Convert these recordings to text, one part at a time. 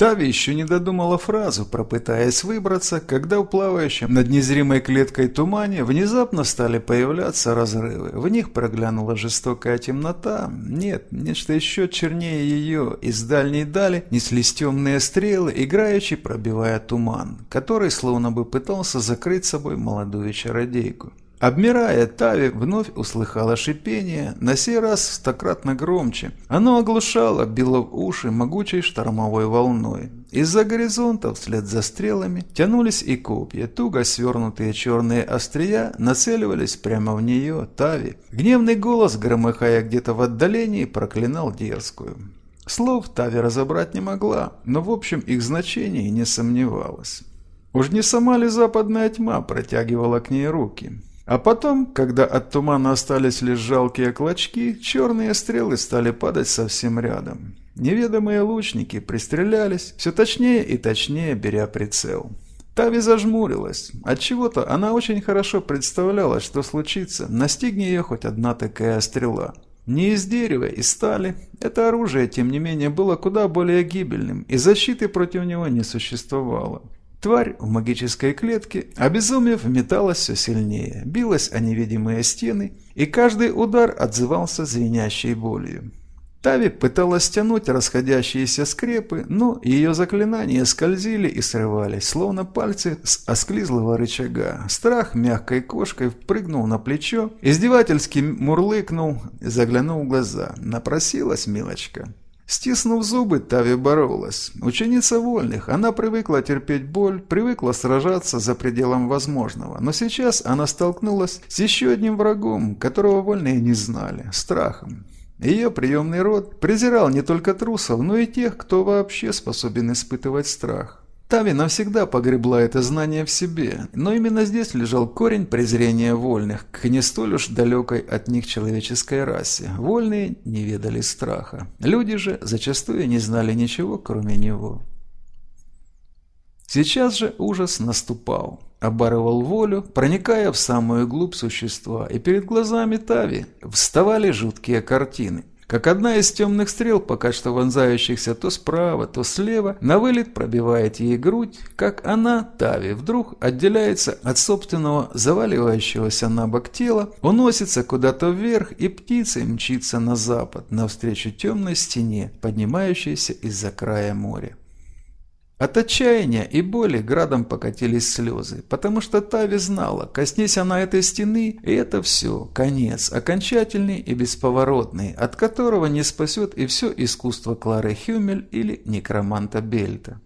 Тави еще не додумала фразу, пропытаясь выбраться, когда в плавающем над незримой клеткой тумане внезапно стали появляться разрывы. В них проглянула жестокая темнота. Нет, нечто еще чернее ее. Из дальней дали неслись темные стрелы, играющие пробивая туман, который словно бы пытался закрыть собой молодую чародейку. Обмирая, Тави вновь услыхала шипение, на сей раз стократно громче. Оно оглушало, било в уши могучей штормовой волной. Из-за горизонта вслед за стрелами тянулись и копья, туго свернутые черные острия нацеливались прямо в нее, Тави. Гневный голос, громыхая где-то в отдалении, проклинал дерзкую. Слов Тави разобрать не могла, но в общем их значение не сомневалась. Уж не сама ли западная тьма протягивала к ней руки? А потом, когда от тумана остались лишь жалкие клочки, черные стрелы стали падать совсем рядом. Неведомые лучники пристрелялись, все точнее и точнее беря прицел. Тави зажмурилась. Отчего-то она очень хорошо представляла, что случится, настигни ее хоть одна такая стрела. Не из дерева, из стали. Это оружие, тем не менее, было куда более гибельным, и защиты против него не существовало. Тварь в магической клетке, обезумев, металась все сильнее, билась о невидимые стены, и каждый удар отзывался звенящей болью. Тави пыталась стянуть расходящиеся скрепы, но ее заклинания скользили и срывались, словно пальцы с осклизлого рычага. Страх мягкой кошкой впрыгнул на плечо, издевательски мурлыкнул, заглянул в глаза. Напросилась милочка. Стиснув зубы, Тави боролась. Ученица вольных, она привыкла терпеть боль, привыкла сражаться за пределом возможного. Но сейчас она столкнулась с еще одним врагом, которого вольные не знали – страхом. Ее приемный род презирал не только трусов, но и тех, кто вообще способен испытывать страх. Тави навсегда погребла это знание в себе, но именно здесь лежал корень презрения вольных к не столь уж далекой от них человеческой расе. Вольные не ведали страха. Люди же зачастую не знали ничего, кроме него. Сейчас же ужас наступал, оборвал волю, проникая в самую глубь существа, и перед глазами Тави вставали жуткие картины. Как одна из темных стрел, пока что вонзающихся то справа, то слева, на вылет пробивает ей грудь, как она, Тави, вдруг отделяется от собственного заваливающегося на бок тела, уносится куда-то вверх и птицей мчится на запад, навстречу темной стене, поднимающейся из-за края моря. От отчаяния и боли градом покатились слезы, потому что Тави знала, коснись она этой стены, и это все, конец, окончательный и бесповоротный, от которого не спасет и все искусство Клары Хюмель или некроманта Бельта.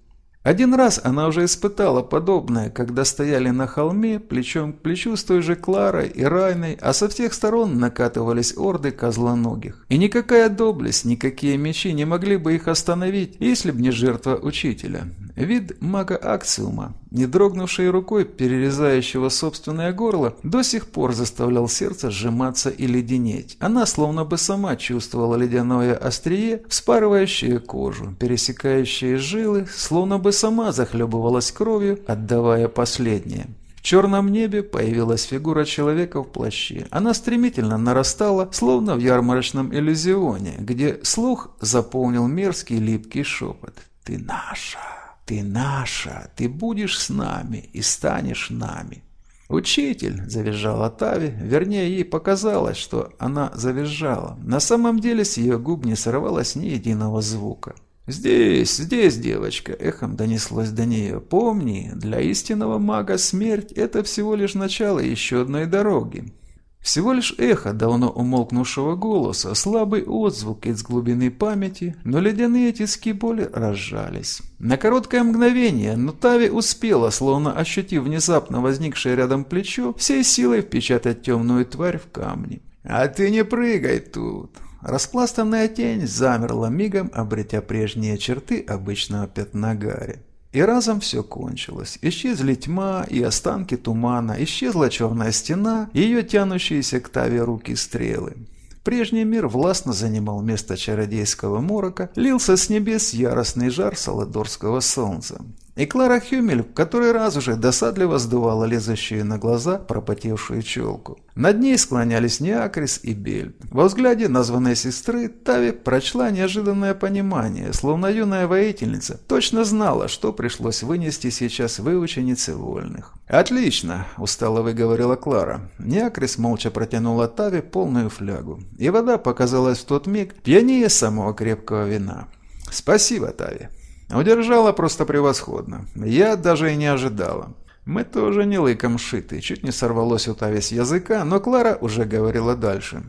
Один раз она уже испытала подобное, когда стояли на холме плечом к плечу с той же Кларой и Райной, а со всех сторон накатывались орды козлоногих. И никакая доблесть, никакие мечи не могли бы их остановить, если б не жертва учителя. Вид мага Акциума, не дрогнувшей рукой перерезающего собственное горло, до сих пор заставлял сердце сжиматься и леденеть. Она словно бы сама чувствовала ледяное острие, вспарывающее кожу, пересекающее жилы, словно бы сама захлебывалась кровью, отдавая последнее. В черном небе появилась фигура человека в плаще. Она стремительно нарастала, словно в ярмарочном иллюзионе, где слух заполнил мерзкий липкий шепот. «Ты наша!» «Ты наша, ты будешь с нами и станешь нами». «Учитель!» – завизжала Тави, вернее, ей показалось, что она завизжала. На самом деле с ее губ не сорвалось ни единого звука. «Здесь, здесь, девочка!» – эхом донеслось до нее. «Помни, для истинного мага смерть – это всего лишь начало еще одной дороги. Всего лишь эхо давно умолкнувшего голоса, слабый отзвук из глубины памяти, но ледяные тиски боли разжались. На короткое мгновение, но Тави успела, словно ощутив внезапно возникшее рядом плечо, всей силой впечатать темную тварь в камни. «А ты не прыгай тут!» Распластанная тень замерла мигом, обретя прежние черты обычного пятна гари. И разом все кончилось. Исчезли тьма и останки тумана, исчезла черная стена, ее тянущиеся к Таве руки стрелы. Прежний мир властно занимал место чародейского морока, лился с небес яростный жар саладорского солнца. И Клара Хюмель в который раз уже досадливо сдувала лезущую на глаза пропотевшую челку. Над ней склонялись Неакрис и Бельт. Во взгляде названной сестры Тави прочла неожиданное понимание, словно юная воительница точно знала, что пришлось вынести сейчас выученице вольных. «Отлично!» – устало выговорила Клара. Неакрис молча протянула Тави полную флягу, и вода показалась в тот миг пьянее самого крепкого вина. «Спасибо, Тави!» Удержала просто превосходно. Я даже и не ожидала. Мы тоже не лыком шиты. Чуть не сорвалось у Тави с языка, но Клара уже говорила дальше.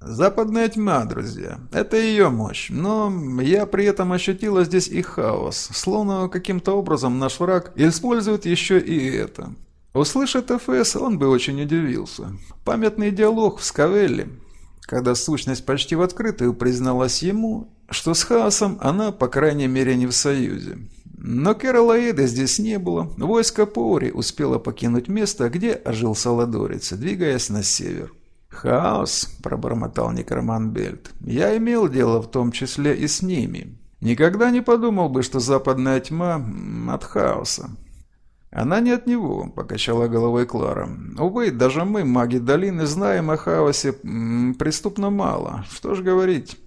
Западная тьма, друзья. Это ее мощь. Но я при этом ощутила здесь и хаос. Словно каким-то образом наш враг использует еще и это. Услышав ФС, он бы очень удивился. Памятный диалог в Скавелле, когда сущность почти в открытую призналась ему, что с хаосом она, по крайней мере, не в союзе. Но Кэролаида здесь не было. Войско Пори успело покинуть место, где ожил Саладорец, двигаясь на север. «Хаос», — пробормотал Некроман Бельт, — «я имел дело в том числе и с ними. Никогда не подумал бы, что западная тьма от хаоса». «Она не от него», — покачала головой Клара. «Увы, даже мы, маги долины, знаем о хаосе преступно мало. Что ж говорить».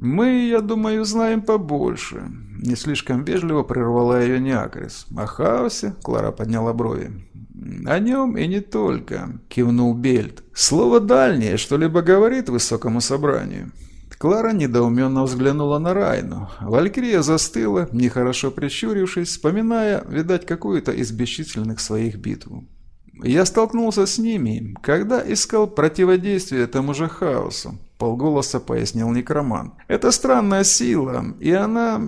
«Мы, я думаю, знаем побольше», — не слишком вежливо прервала ее Неакрис. «О хаосе?» — Клара подняла брови. «О нем и не только», — кивнул Бельт. «Слово «дальнее» что-либо говорит высокому собранию». Клара недоуменно взглянула на Райну. Валькирия застыла, нехорошо прищурившись, вспоминая, видать, какую-то из бесчисленных своих битв. Я столкнулся с ними, когда искал противодействие тому же хаосу полголоса пояснил некроман. «Это странная сила, и она...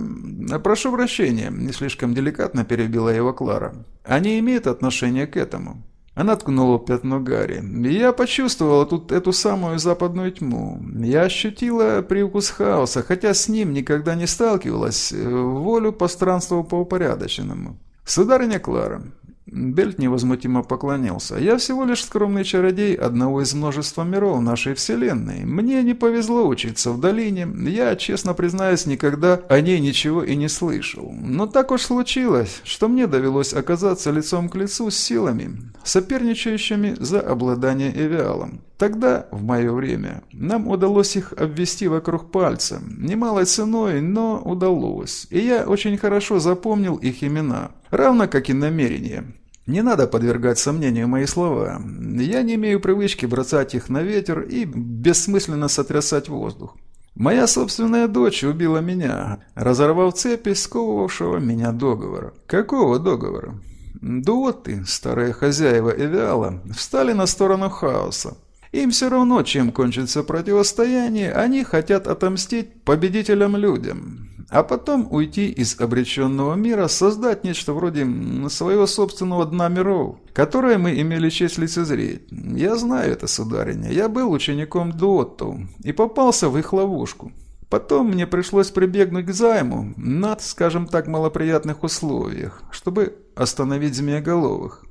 Прошу прощения», — не слишком деликатно перебила его Клара. «Они имеют отношение к этому». Она ткнула пятно Гарри. «Я почувствовала тут эту самую западную тьму. Я ощутила привкус хаоса, хотя с ним никогда не сталкивалась, волю пространства по упорядоченному». «Сударыня Клара, Бельт невозмутимо поклонился. «Я всего лишь скромный чародей одного из множества миров нашей Вселенной. Мне не повезло учиться в долине. Я, честно признаюсь, никогда о ней ничего и не слышал. Но так уж случилось, что мне довелось оказаться лицом к лицу с силами, соперничающими за обладание Эвиалом. Тогда, в мое время, нам удалось их обвести вокруг пальца. Немалой ценой, но удалось. И я очень хорошо запомнил их имена, равно как и намерения. Не надо подвергать сомнению мои слова. Я не имею привычки бросать их на ветер и бессмысленно сотрясать воздух. Моя собственная дочь убила меня, разорвав цепи сковывавшего меня договора. Какого договора? Дуоты, старые хозяева Эвиала, встали на сторону хаоса. Им все равно, чем кончится противостояние, они хотят отомстить победителям-людям, а потом уйти из обреченного мира, создать нечто вроде своего собственного дна миров, которое мы имели честь лицезреть. Я знаю это, сударыня, я был учеником Дуотту и попался в их ловушку. Потом мне пришлось прибегнуть к займу на, скажем так, малоприятных условиях, чтобы остановить змееголовых.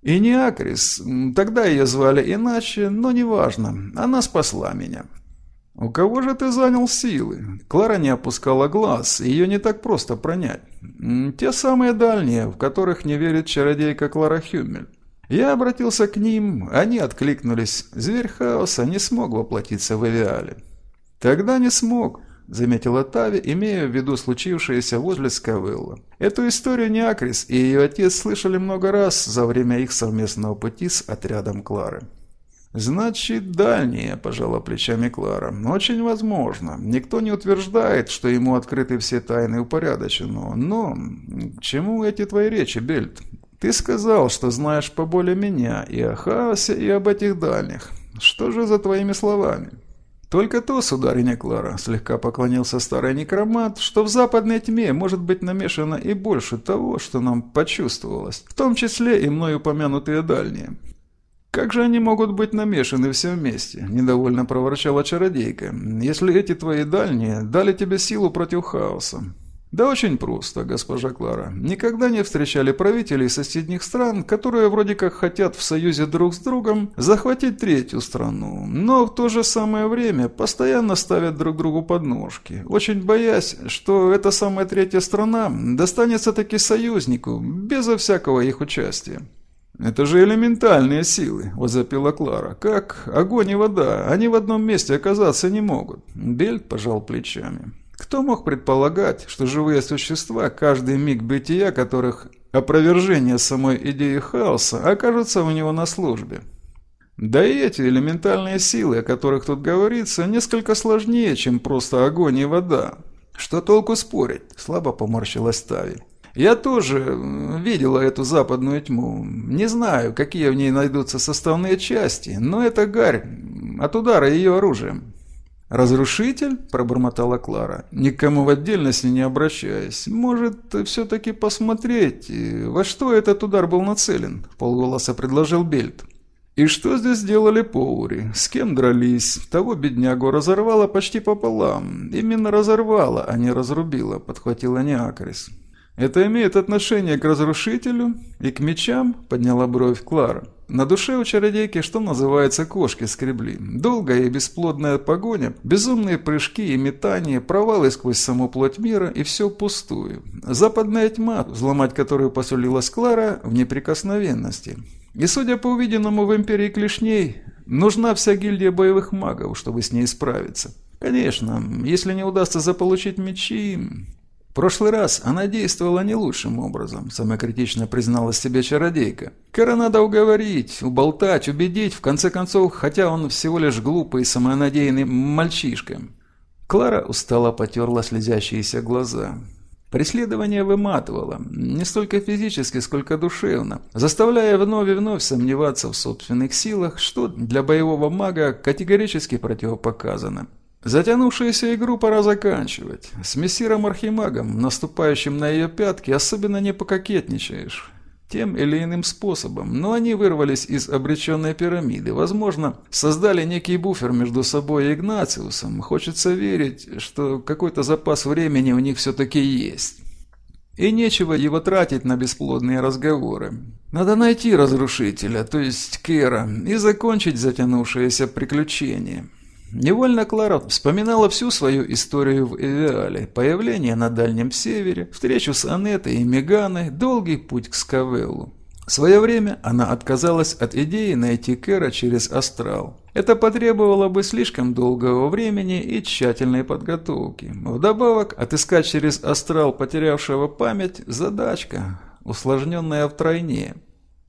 И не Акрис, тогда ее звали иначе, но неважно, она спасла меня. «У кого же ты занял силы?» Клара не опускала глаз, ее не так просто пронять. «Те самые дальние, в которых не верит чародейка Клара Хюмель. Я обратился к ним, они откликнулись. Зверь хаоса не смог воплотиться в Эвиале». «Тогда не смог», — заметила Тави, имея в виду случившееся возле Скавелла. Эту историю Неакрис и ее отец слышали много раз за время их совместного пути с отрядом Клары. «Значит, дальние», – пожала плечами Клара. «Очень возможно. Никто не утверждает, что ему открыты все тайны упорядочено. Но к чему эти твои речи, Бельт? Ты сказал, что знаешь поболее меня и о хаосе, и об этих дальних. Что же за твоими словами?» «Только то, сударыня Клара», — слегка поклонился старый некромат, «что в западной тьме может быть намешано и больше того, что нам почувствовалось, в том числе и мной упомянутые дальние». «Как же они могут быть намешаны все вместе?» – недовольно проворчала чародейка. «Если эти твои дальние дали тебе силу против хаоса». Да очень просто, госпожа Клара. Никогда не встречали правителей соседних стран, которые вроде как хотят в союзе друг с другом захватить третью страну, но в то же самое время постоянно ставят друг другу подножки, очень боясь, что эта самая третья страна достанется таки союзнику, безо всякого их участия. «Это же элементальные силы», – возопила Клара. «Как огонь и вода, они в одном месте оказаться не могут». Бельт пожал плечами. Кто мог предполагать, что живые существа, каждый миг бытия которых опровержение самой идеи хаоса, окажутся у него на службе? Да и эти элементальные силы, о которых тут говорится, несколько сложнее, чем просто огонь и вода. Что толку спорить? Слабо поморщилась Тави. Я тоже видела эту западную тьму. Не знаю, какие в ней найдутся составные части, но это гарь от удара ее оружием. «Разрушитель?» – пробормотала Клара, никому в отдельности не обращаясь. «Может, все-таки посмотреть, во что этот удар был нацелен?» – полголоса предложил Бельт. «И что здесь делали Поури? С кем дрались? Того беднягу разорвало почти пополам. Именно разорвало, а не разрубило», – подхватила Неакрис. «Это имеет отношение к разрушителю и к мечам?» – подняла бровь Клара. На душе у чародейки, что называется, кошки скребли. Долгая и бесплодная погоня, безумные прыжки и метания, провалы сквозь саму плоть мира и все пустую. Западная тьма, взломать которую посулилась Клара, в неприкосновенности. И судя по увиденному в Империи клешней, нужна вся гильдия боевых магов, чтобы с ней справиться. Конечно, если не удастся заполучить мечи, в прошлый раз она действовала не лучшим образом, самокритично призналась себе чародейка. Кара надо уговорить, уболтать, убедить, в конце концов, хотя он всего лишь глупый и самонадеянный мальчишка. Клара устало потерла слезящиеся глаза. Преследование выматывало, не столько физически, сколько душевно, заставляя вновь и вновь сомневаться в собственных силах, что для боевого мага категорически противопоказано. Затянувшуюся игру пора заканчивать. С мессиром Архимагом, наступающим на ее пятки, особенно не пококетничаешь. Тем или иным способом, но они вырвались из обреченной пирамиды. Возможно, создали некий буфер между собой и Игнациусом. Хочется верить, что какой-то запас времени у них все-таки есть. И нечего его тратить на бесплодные разговоры. Надо найти разрушителя, то есть Кера, и закончить затянувшееся приключение. Невольно Клара вспоминала всю свою историю в Эвиале, появление на Дальнем Севере, встречу с Анетой и Меганой, долгий путь к Скавеллу. В свое время она отказалась от идеи найти Кэра через астрал. Это потребовало бы слишком долгого времени и тщательной подготовки. Вдобавок, отыскать через астрал потерявшего память – задачка, усложненная втройне.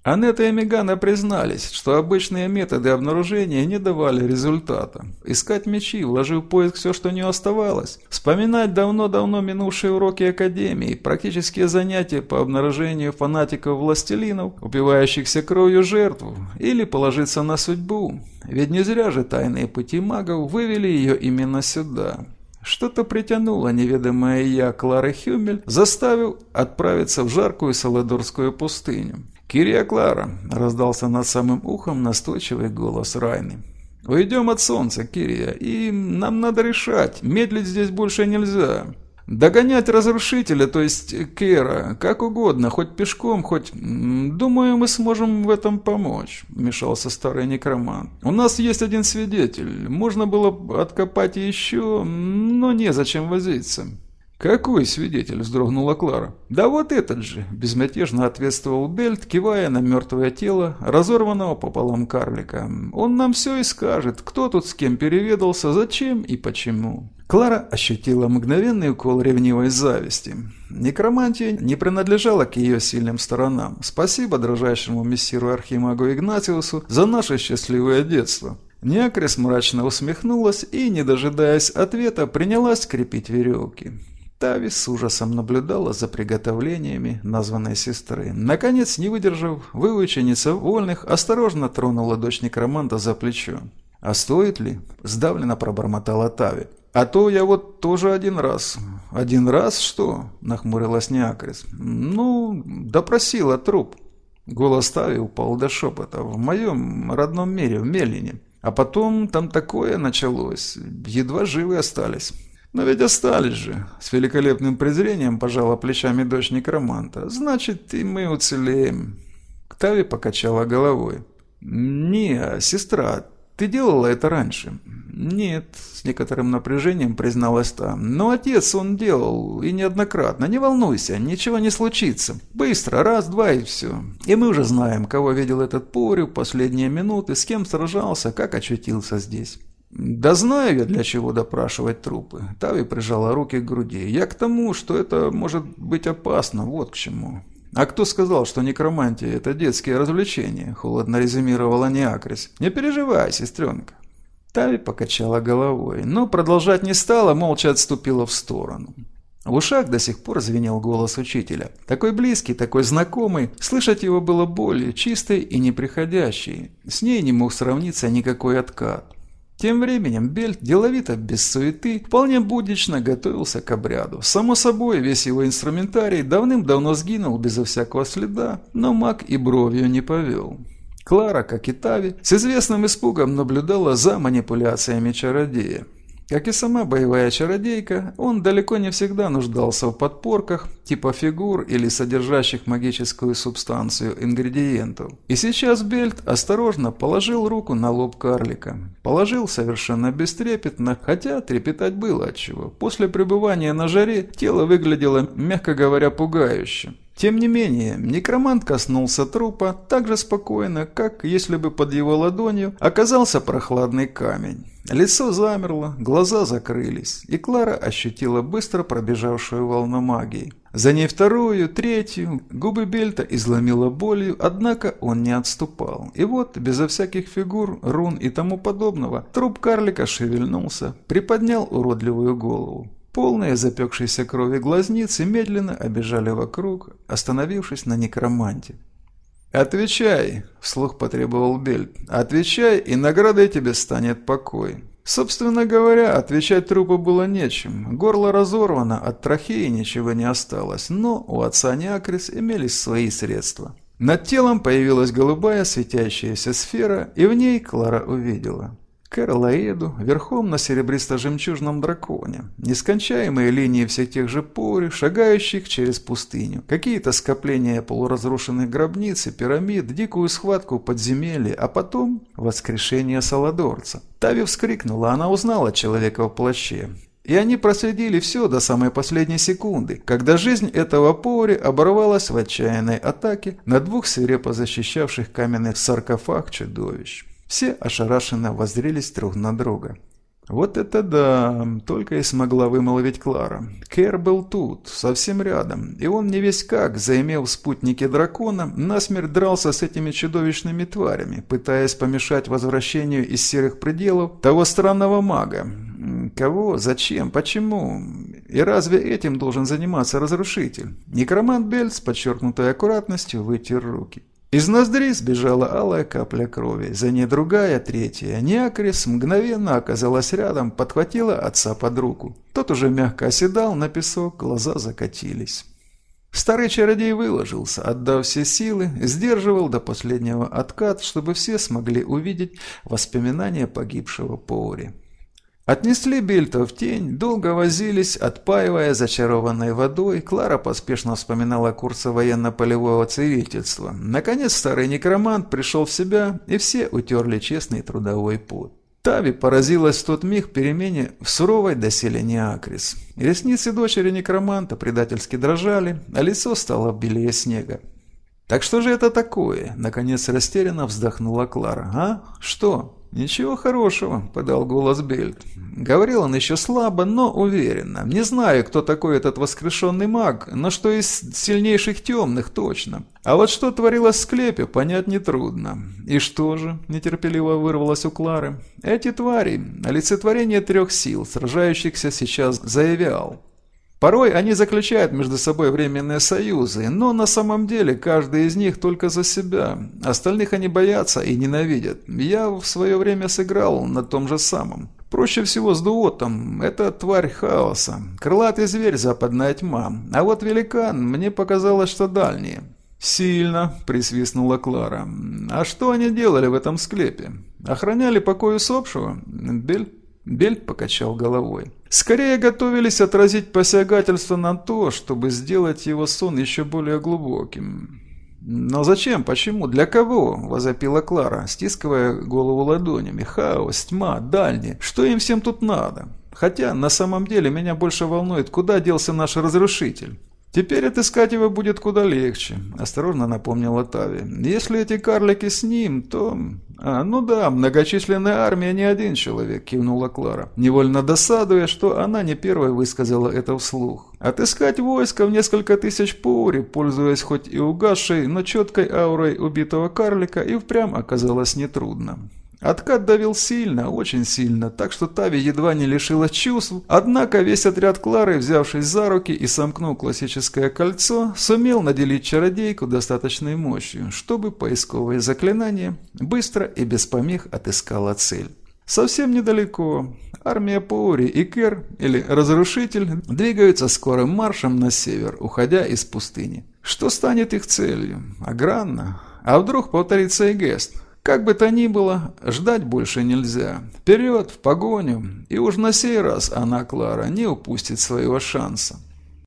Анетта и Мегана признались, что обычные методы обнаружения не давали результата. Искать мечи, вложив в поиск все, что не оставалось. Вспоминать давно-давно минувшие уроки Академии, практические занятия по обнаружению фанатиков-властелинов, упивающихся кровью жертву, или положиться на судьбу. Ведь не зря же тайные пути магов вывели ее именно сюда. Что-то притянуло неведомое я Клары Хюмель, заставив отправиться в жаркую Саладорскую пустыню. «Кирия Клара!» – раздался над самым ухом настойчивый голос Райны. «Уйдем от солнца, Кирия, и нам надо решать, медлить здесь больше нельзя. Догонять разрушителя, то есть Кера, как угодно, хоть пешком, хоть... Думаю, мы сможем в этом помочь», – вмешался старый некромант. «У нас есть один свидетель, можно было откопать еще, но незачем возиться». «Какой свидетель?» – вздрогнула Клара. «Да вот этот же!» – безмятежно ответствовал Бельт, кивая на мертвое тело, разорванного пополам карлика. «Он нам все и скажет, кто тут с кем переведался, зачем и почему». Клара ощутила мгновенный укол ревнивой зависти. Некромантия не принадлежала к ее сильным сторонам. Спасибо дрожащему мессиру Архимагу Игнатиусу за наше счастливое детство. Неакрис мрачно усмехнулась и, не дожидаясь ответа, принялась крепить веревки. Тави с ужасом наблюдала за приготовлениями названной сестры. Наконец, не выдержав, выученица вольных осторожно тронула дочь некроманта за плечо. «А стоит ли?» – сдавленно пробормотала Тави. «А то я вот тоже один раз». «Один раз что?» – нахмурилась Неакрис. «Ну, допросила труп». Голос Тави упал до шепота. «В моем родном мире, в Мелине. А потом там такое началось. Едва живы остались». Но ведь остались же. С великолепным презрением пожала плечами дочь некроманта. Значит, и мы уцелеем. Ктави покачала головой. «Не, сестра, ты делала это раньше?» «Нет», — с некоторым напряжением призналась та. «Но отец он делал, и неоднократно. Не волнуйся, ничего не случится. Быстро, раз, два и все. И мы уже знаем, кого видел этот поварю в последние минуты, с кем сражался, как очутился здесь». «Да знаю я, для чего допрашивать трупы». Тави прижала руки к груди. «Я к тому, что это может быть опасно, вот к чему». «А кто сказал, что некромантия – это детские развлечения?» – холодно резюмировала Неакрис. «Не переживай, сестренка». Тави покачала головой, но продолжать не стала, молча отступила в сторону. В ушах до сих пор звенел голос учителя. Такой близкий, такой знакомый, слышать его было болью, чистой и неприходящей. С ней не мог сравниться никакой откат. Тем временем Бельт, деловито, без суеты, вполне буднично готовился к обряду. Само собой, весь его инструментарий давным-давно сгинул безо всякого следа, но маг и бровью не повел. Клара, как и Тави, с известным испугом наблюдала за манипуляциями чародея. Как и сама боевая чародейка, он далеко не всегда нуждался в подпорках, типа фигур или содержащих магическую субстанцию ингредиентов. И сейчас Бельт осторожно положил руку на лоб карлика. Положил совершенно бестрепетно, хотя трепетать было отчего. После пребывания на жаре тело выглядело, мягко говоря, пугающе. Тем не менее, некромант коснулся трупа так же спокойно, как если бы под его ладонью оказался прохладный камень. Лицо замерло, глаза закрылись, и Клара ощутила быстро пробежавшую волну магии. За ней вторую, третью, губы Бельта изломила болью, однако он не отступал. И вот, безо всяких фигур, рун и тому подобного, труп карлика шевельнулся, приподнял уродливую голову. Полные запекшейся крови глазницы медленно обежали вокруг, остановившись на некроманте. «Отвечай!» – вслух потребовал Бельт. «Отвечай, и наградой тебе станет покой». Собственно говоря, отвечать трупу было нечем. Горло разорвано, от трахеи ничего не осталось, но у отца Неакрис имелись свои средства. Над телом появилась голубая светящаяся сфера, и в ней Клара увидела Кэролаэду верхом на серебристо-жемчужном драконе. Нескончаемые линии всех тех же пори, шагающих через пустыню. Какие-то скопления полуразрушенных гробниц и пирамид, дикую схватку подземелья, а потом воскрешение Саладорца. Тави вскрикнула, она узнала человека в плаще. И они проследили все до самой последней секунды, когда жизнь этого Пори оборвалась в отчаянной атаке на двух свирепо защищавших каменных саркофаг чудовищ. Все ошарашенно воззрелись друг на друга. «Вот это да!» – только и смогла вымолвить Клара. Кэр был тут, совсем рядом, и он не весь как, заимев спутники дракона, насмерть дрался с этими чудовищными тварями, пытаясь помешать возвращению из серых пределов того странного мага. Кого? Зачем? Почему? И разве этим должен заниматься разрушитель? Некромант Бель с подчеркнутой аккуратностью вытер руки. Из ноздрей сбежала алая капля крови, за ней другая, третья. Неакрис мгновенно оказалась рядом, подхватила отца под руку. Тот уже мягко оседал на песок, глаза закатились. Старый чародей выложился, отдав все силы, сдерживал до последнего откат, чтобы все смогли увидеть воспоминания погибшего Поури. Отнесли Бельта в тень, долго возились, отпаивая зачарованной водой. Клара поспешно вспоминала курсы военно-полевого целительства. Наконец старый некромант пришел в себя, и все утерли честный трудовой пот. Тави поразилась в тот миг перемене в суровой доселе Неакрис. Ресницы дочери некроманта предательски дрожали, а лицо стало белее снега. «Так что же это такое?» – наконец растерянно вздохнула Клара. «А? Что?» «Ничего хорошего», – подал голос Бельт. Говорил он еще слабо, но уверенно. Не знаю, кто такой этот воскрешенный маг, но что из сильнейших темных точно. А вот что творилось в склепе, понять нетрудно. И что же, нетерпеливо вырвалось у Клары. Эти твари, олицетворение трех сил, сражающихся сейчас заявял. Порой они заключают между собой временные союзы, но на самом деле каждый из них только за себя. Остальных они боятся и ненавидят. Я в свое время сыграл на том же самом. Проще всего с дуотом. Это тварь хаоса. Крылатый зверь, западная тьма. А вот великан, мне показалось, что дальний. «Сильно», – присвистнула Клара. «А что они делали в этом склепе? Охраняли покой усопшего?» Бель Бель покачал головой. Скорее готовились отразить посягательство на то, чтобы сделать его сон еще более глубоким. «Но зачем? Почему? Для кого?» – возопила Клара, стискивая голову ладонями. «Хаос, тьма, дальний. Что им всем тут надо? Хотя, на самом деле, меня больше волнует, куда делся наш разрушитель. «Теперь отыскать его будет куда легче», – осторожно напомнила Тави. «Если эти карлики с ним, то...» «А, ну да, многочисленная армия не один человек», – кивнула Клара, невольно досадуя, что она не первая высказала это вслух. «Отыскать войско в несколько тысяч пури, пользуясь хоть и угасшей, но четкой аурой убитого карлика, и впрямь оказалось нетрудно. Откат давил сильно, очень сильно, так что Тави едва не лишила чувств, однако весь отряд Клары, взявшись за руки и сомкнув классическое кольцо, сумел наделить чародейку достаточной мощью, чтобы поисковое заклинание быстро и без помех отыскало цель. Совсем недалеко. Армия Паури и Кер, или Разрушитель, двигаются скорым маршем на север, уходя из пустыни. Что станет их целью? Агранна? А вдруг повторится и Гест? Как бы то ни было, ждать больше нельзя. Вперед, в погоню. И уж на сей раз она, Клара, не упустит своего шанса.